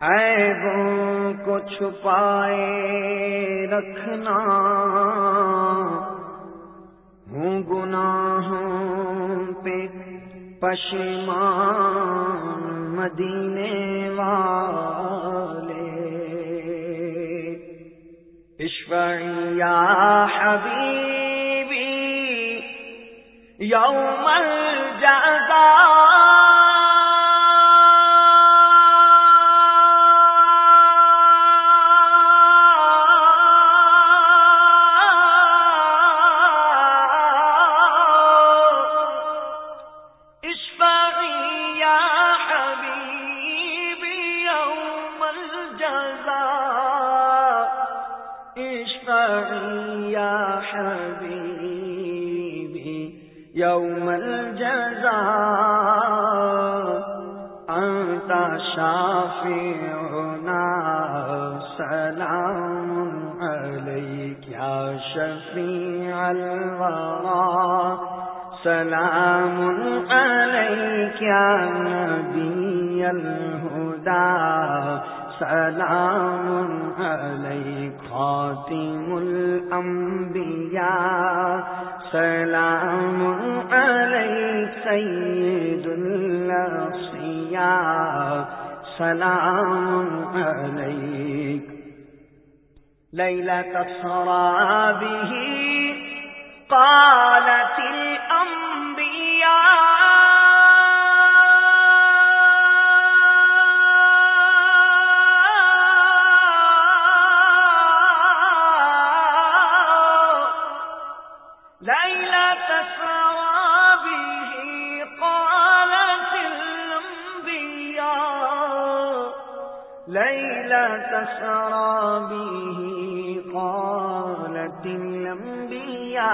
عیبوں کو چھپائے رکھنا۔ ہوں گناہوں پہ پشمان مدینے والے۔ یا حبیبی یوم الجزا شافعنا سلام عليك يا شفيع الورى سلام عليك يا نبي الهدى سلام عليك خاتم الأنبياء سلام عليك سيد الأصياء سلام عليك. ليلة الصرى به قالت الأنبياء. ليلة الصرابه تسرى به قالت الأنبياء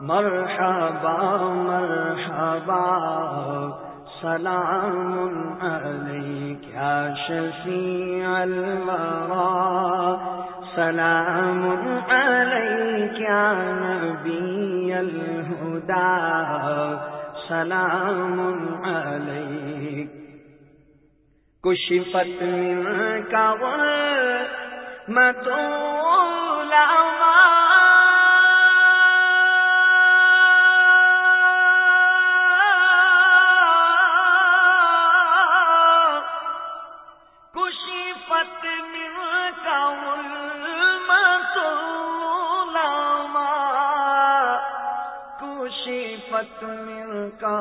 مرحبا مرحبا، سلام عليك يا شفيع الورى. سلام عليك يا نبي الهدى. سلام عليك کشفت من کا متو کشفت من کا کشفت من کا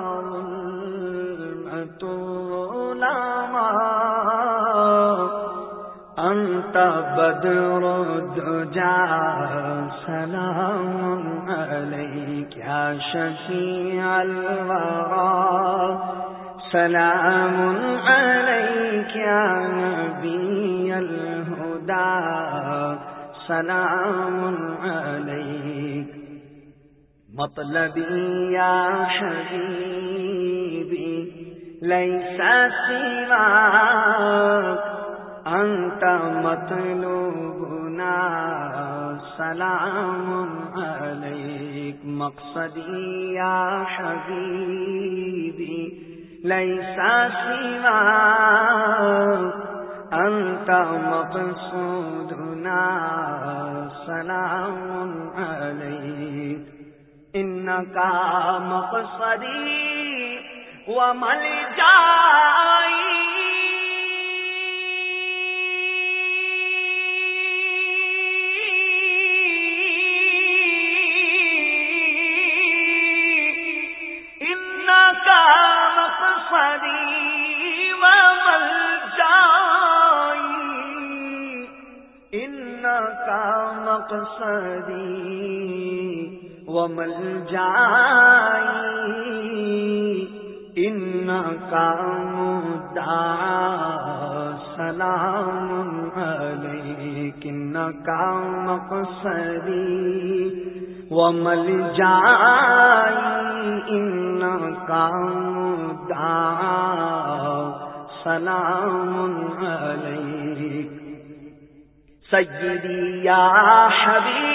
بدر الدجا سلام عليك يا شفيع الورى سلام عليك يا نبي الهدى سلام عليك مطلبي يا حبيبي ليس سواك انت مطلوبنا سلام عليك مقصدي يا حبيبي ليس سوى أنت مقصودنا کا مقصدی إنك مقصدي وملجائي مقصدی ومل جائی، ان کا سلام علیک، ان کا ومل جائی، ان کا مدعا سلام علیک۔ سیدی یا حبیبی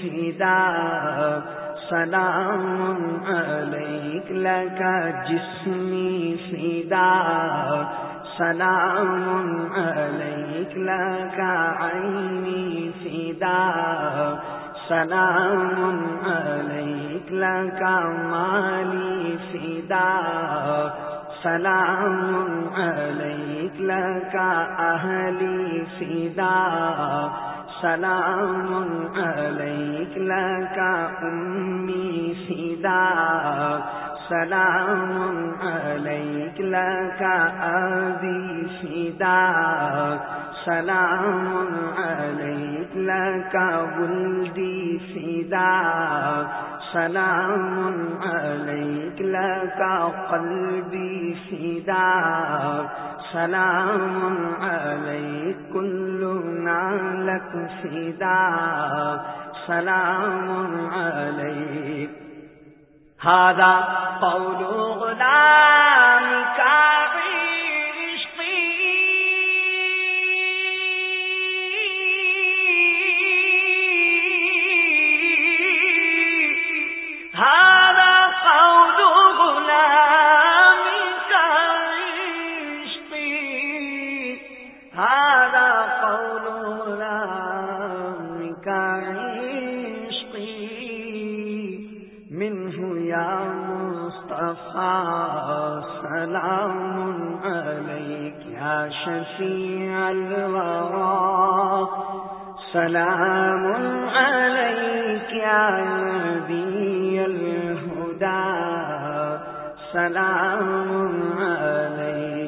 سیدا سلام علیک لکا، جسمی سیدا سلام علیک لکا، عینی فدا سلام علیک لکا، مالی سیدا سلام علیک لکا، اہلی سیدا سلام علیک لکا امی فدا سلام علیک لکا ابی فدا سلام علیک لکا ولدی فدا سلام علیک لکا قلبی فدا سلام علیک کل لك فداك سلام عليك هذا قول غلامك سلام شفیع الورا سلام عليك يا نبي الهدى سلام عليك